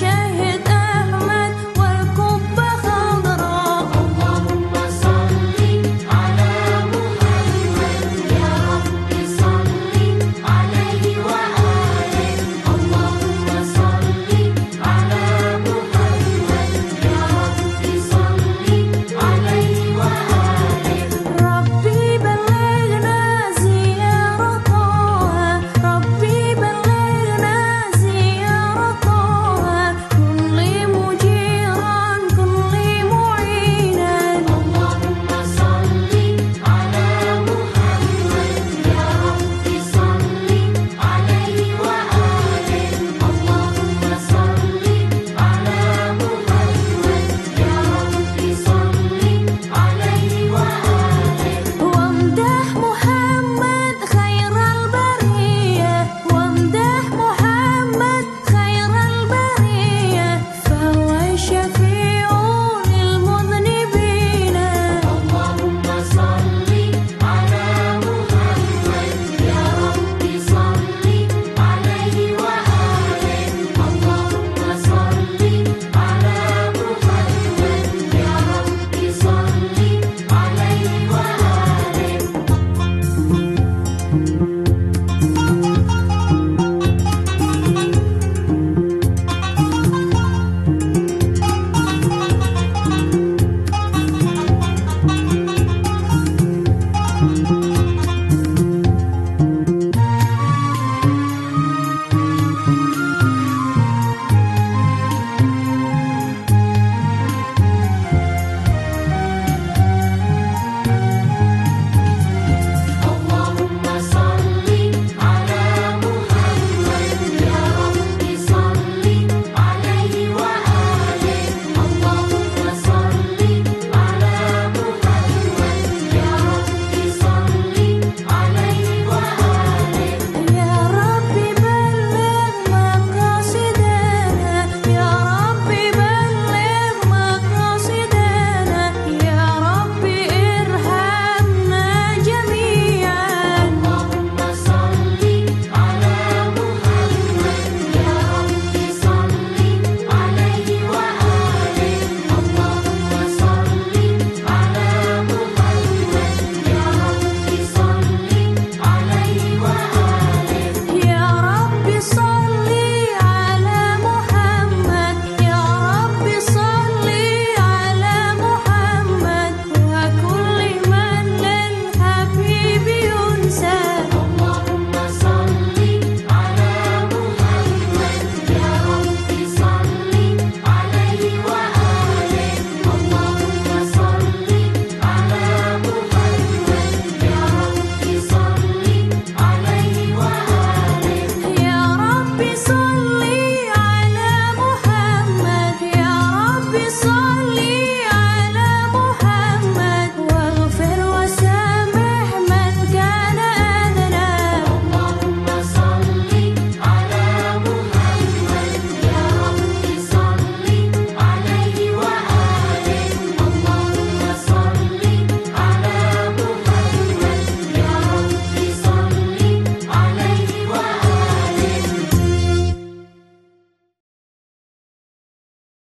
咸